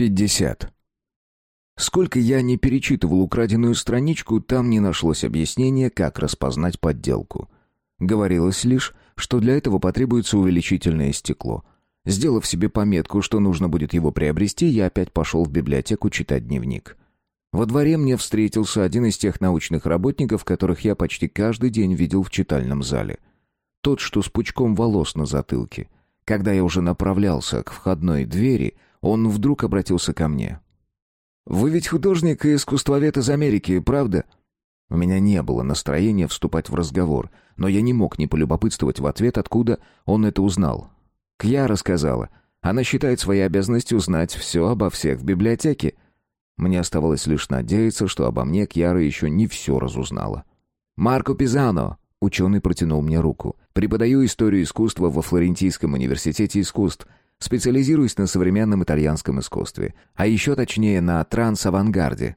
50. Сколько я не перечитывал украденную страничку, там не нашлось объяснения, как распознать подделку. Говорилось лишь, что для этого потребуется увеличительное стекло. Сделав себе пометку, что нужно будет его приобрести, я опять пошел в библиотеку читать дневник. Во дворе мне встретился один из тех научных работников, которых я почти каждый день видел в читальном зале. Тот, что с пучком волос на затылке. Когда я уже направлялся к входной двери — он вдруг обратился ко мне. «Вы ведь художник и искусствовед из Америки, правда?» У меня не было настроения вступать в разговор, но я не мог не полюбопытствовать в ответ, откуда он это узнал. Кья рассказала. Она считает своей обязанностью знать все обо всех в библиотеке. Мне оставалось лишь надеяться, что обо мне Кьяра еще не все разузнала. «Марко Пизано!» — ученый протянул мне руку. «Преподаю историю искусства во Флорентийском университете искусств. Специализируюсь на современном итальянском искусстве, а еще точнее на транс-авангарде.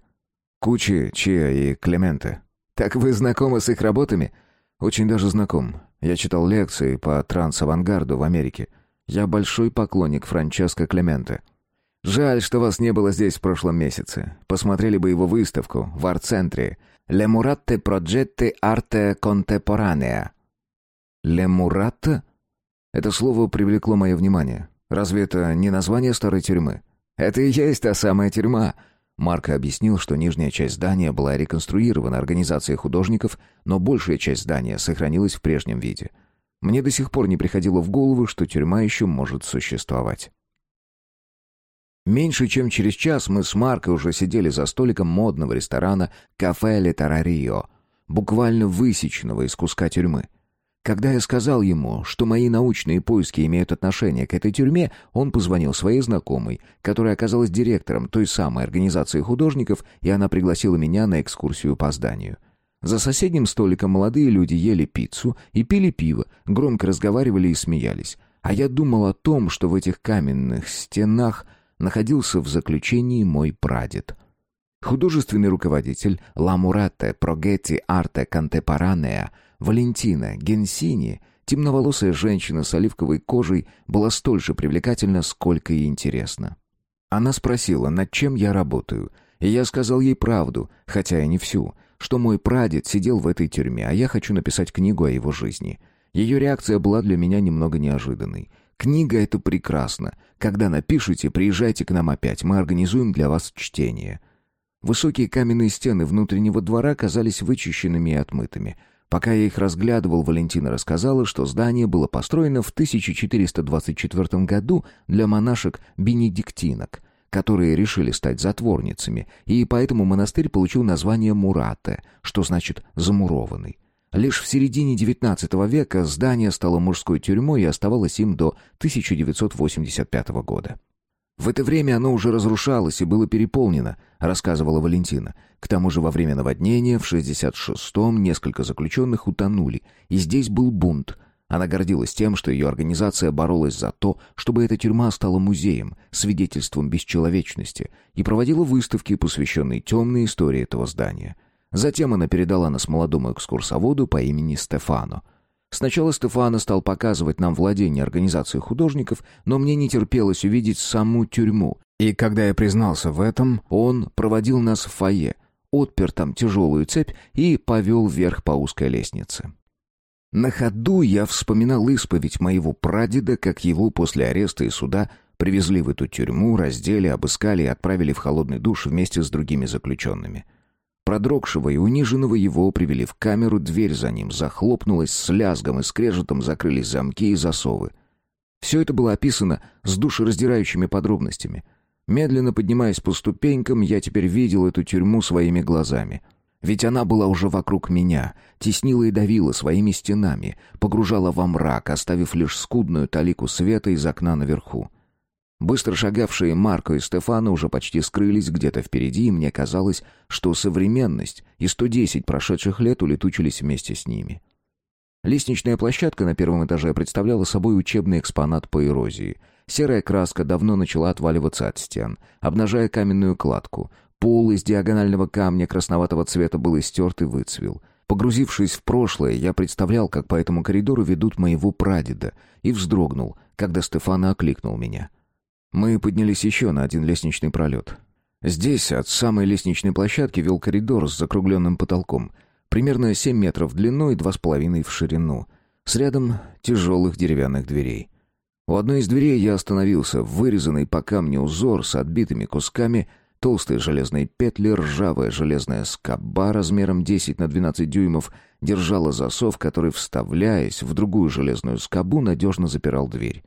Кучи, Чиа и Клементе. Так вы знакомы с их работами? Очень даже знаком. Я читал лекции по транс-авангарду в Америке. Я большой поклонник Франческо Клементе. Жаль, что вас не было здесь в прошлом месяце. Посмотрели бы его выставку в арт-центре «Le Murate Progetti Arte Contemporanea». «Le Muratte»? Это слово привлекло мое внимание. Разве это не название старой тюрьмы? Это и есть та самая тюрьма. Марко объяснил, что нижняя часть здания была реконструирована организацией художников, но большая часть здания сохранилась в прежнем виде. Мне до сих пор не приходило в голову, что тюрьма еще может существовать. Меньше чем через час мы с Марко уже сидели за столиком модного ресторана «Кафе Летарарио», буквально высеченного из куска тюрьмы. Когда я сказал ему, что мои научные поиски имеют отношение к этой тюрьме, он позвонил своей знакомой, которая оказалась директором той самой организации художников, и она пригласила меня на экскурсию по зданию. За соседним столиком молодые люди ели пиццу и пили пиво, громко разговаривали и смеялись. А я думал о том, что в этих каменных стенах находился в заключении мой прадед. Художественный руководитель Ламурате Прогетти Арте Контепоранеа Валентина Генсини, темноволосая женщина с оливковой кожей, была столь же привлекательна, сколько и интересна. Она спросила, над чем я работаю, и я сказал ей правду, хотя и не всю, что мой прадед сидел в этой тюрьме, а я хочу написать книгу о его жизни. Ее реакция была для меня немного неожиданной. «Книга — это прекрасно. Когда напишете, приезжайте к нам опять, мы организуем для вас чтение». Высокие каменные стены внутреннего двора казались вычищенными и отмытыми — Пока я их разглядывал, Валентина рассказала, что здание было построено в 1424 году для монашек-бенедиктинок, которые решили стать затворницами, и поэтому монастырь получил название Мурате, что значит «замурованный». Лишь в середине XIX века здание стало мужской тюрьмой и оставалось им до 1985 года. В это время оно уже разрушалось и было переполнено, рассказывала Валентина. К тому же во время наводнения в 66-м несколько заключенных утонули, и здесь был бунт. Она гордилась тем, что ее организация боролась за то, чтобы эта тюрьма стала музеем, свидетельством бесчеловечности, и проводила выставки, посвященные темной истории этого здания. Затем она передала нас молодому экскурсоводу по имени Стефано — Сначала Стефано стал показывать нам владение организацией художников, но мне не терпелось увидеть саму тюрьму. И когда я признался в этом, он проводил нас в фойе, отпер там тяжелую цепь и повел вверх по узкой лестнице. На ходу я вспоминал исповедь моего прадеда, как его после ареста и суда привезли в эту тюрьму, раздели, обыскали и отправили в холодный душ вместе с другими заключенными. Продрогшего и униженного его привели в камеру, дверь за ним захлопнулась, с лязгом и скрежетом закрылись замки и засовы. Все это было описано с душераздирающими подробностями. Медленно поднимаясь по ступенькам, я теперь видел эту тюрьму своими глазами. Ведь она была уже вокруг меня, теснила и давила своими стенами, погружала во мрак, оставив лишь скудную талику света из окна наверху. Быстро шагавшие Марко и Стефано уже почти скрылись где-то впереди, и мне казалось, что современность и 110 прошедших лет улетучились вместе с ними. Лестничная площадка на первом этаже представляла собой учебный экспонат по эрозии. Серая краска давно начала отваливаться от стен, обнажая каменную кладку. Пол из диагонального камня красноватого цвета был истерт и выцвел. Погрузившись в прошлое, я представлял, как по этому коридору ведут моего прадеда, и вздрогнул, когда Стефано окликнул меня — Мы поднялись еще на один лестничный пролет. Здесь от самой лестничной площадки вел коридор с закругленным потолком, примерно 7 метров в длину и 2,5 в ширину, с рядом тяжелых деревянных дверей. У одной из дверей я остановился, вырезанный по камню узор с отбитыми кусками, толстые железные петли, ржавая железная скоба размером 10 на 12 дюймов держала засов, который, вставляясь в другую железную скобу, надежно запирал дверь.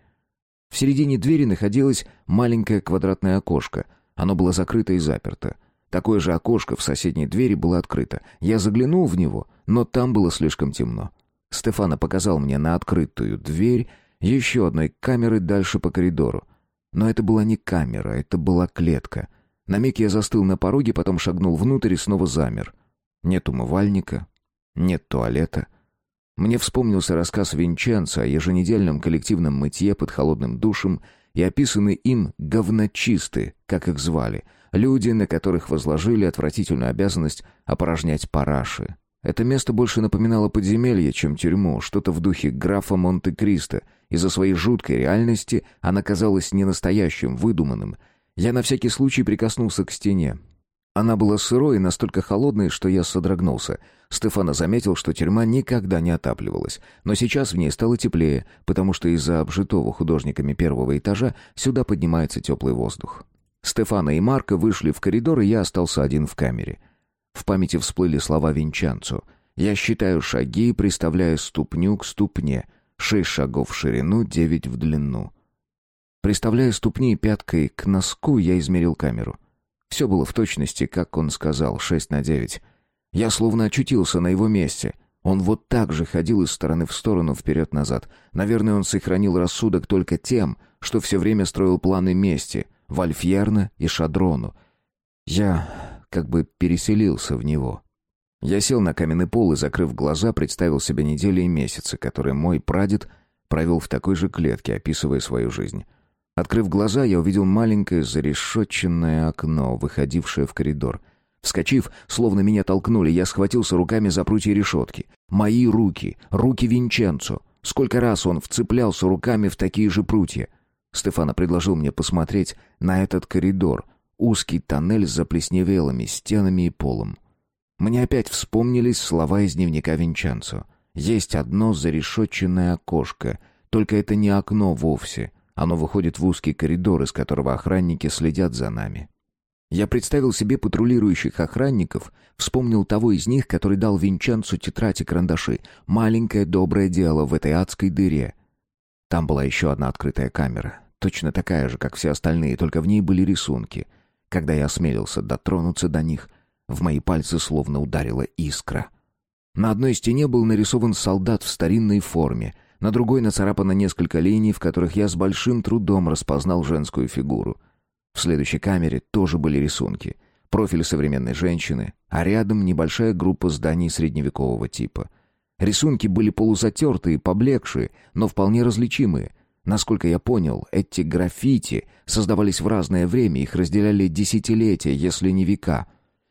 В середине двери находилось маленькое квадратное окошко. Оно было закрыто и заперто. Такое же окошко в соседней двери было открыто. Я заглянул в него, но там было слишком темно. Стефана показал мне на открытую дверь еще одной камеры дальше по коридору. Но это была не камера, это была клетка. На миг я застыл на пороге, потом шагнул внутрь и снова замер. Нет умывальника, нет туалета. Мне вспомнился рассказ Винченца о еженедельном коллективном мытье под холодным душем и описанный им говночисты, как их звали, люди, на которых возложили отвратительную обязанность опорожнять параши. Это место больше напоминало подземелье, чем тюрьму, что-то в духе графа Монте-Кристо. Из-за своей жуткой реальности она казалась не настоящим, выдуманным. Я на всякий случай прикоснулся к стене. Она была сырой и настолько холодной, что я содрогнулся. Стефана заметил, что тюрьма никогда не отапливалась, но сейчас в ней стало теплее, потому что из-за обжитого художниками первого этажа сюда поднимается теплый воздух. Стефана и Марко вышли в коридор, и я остался один в камере. В памяти всплыли слова Винчанцо. «Я считаю шаги, приставляя ступню к ступне. Шесть шагов в ширину, девять в длину». Приставляя ступни пяткой к носку, я измерил камеру — все было в точности, как он сказал, шесть на девять. Я словно очутился на его месте. Он вот так же ходил из стороны в сторону, вперед-назад. Наверное, он сохранил рассудок только тем, что все время строил планы мести, Вальфьерна и Шадрону. Я как бы переселился в него. Я сел на каменный пол и, закрыв глаза, представил себе недели и месяцы, которые мой прадед провел в такой же клетке, описывая свою жизнь. Открыв глаза, я увидел маленькое зарешетченное окно, выходившее в коридор. Вскочив, словно меня толкнули, я схватился руками за прутья решетки. Мои руки, руки Винченцо. Сколько раз он вцеплялся руками в такие же прутья. Стефано предложил мне посмотреть на этот коридор, узкий тоннель с заплесневелыми стенами и полом. Мне опять вспомнились слова из дневника Винченцо. Есть одно зарешетченное окошко, только это не окно вовсе — оно выходит в узкий коридор, из которого охранники следят за нами. Я представил себе патрулирующих охранников, вспомнил того из них, который дал Винчанцу тетрадь и карандаши. Маленькое доброе дело в этой адской дыре. Там была еще одна открытая камера, точно такая же, как все остальные, только в ней были рисунки. Когда я осмелился дотронуться до них, в мои пальцы словно ударила искра. На одной стене был нарисован солдат в старинной форме — на другой нацарапано несколько линий, в которых я с большим трудом распознал женскую фигуру. В следующей камере тоже были рисунки. Профиль современной женщины, а рядом небольшая группа зданий средневекового типа. Рисунки были полузатертые, поблекшие, но вполне различимые. Насколько я понял, эти граффити создавались в разное время, их разделяли десятилетия, если не века.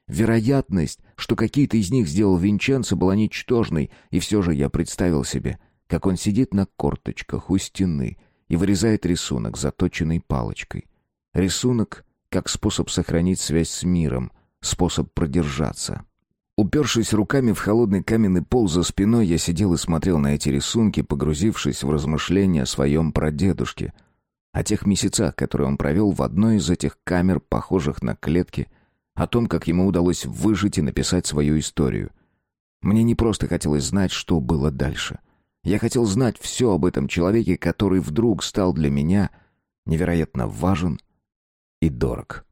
Вероятность, что какие-то из них сделал Винченцо, была ничтожной, и все же я представил себе — как он сидит на корточках у стены и вырезает рисунок заточенной палочкой. Рисунок как способ сохранить связь с миром, способ продержаться. Упершись руками в холодный каменный пол за спиной, я сидел и смотрел на эти рисунки, погрузившись в размышления о своем прадедушке, о тех месяцах, которые он провел в одной из этих камер, похожих на клетки, о том, как ему удалось выжить и написать свою историю. Мне не просто хотелось знать, что было дальше. Я хотел знать все об этом человеке, который вдруг стал для меня невероятно важен и дорог.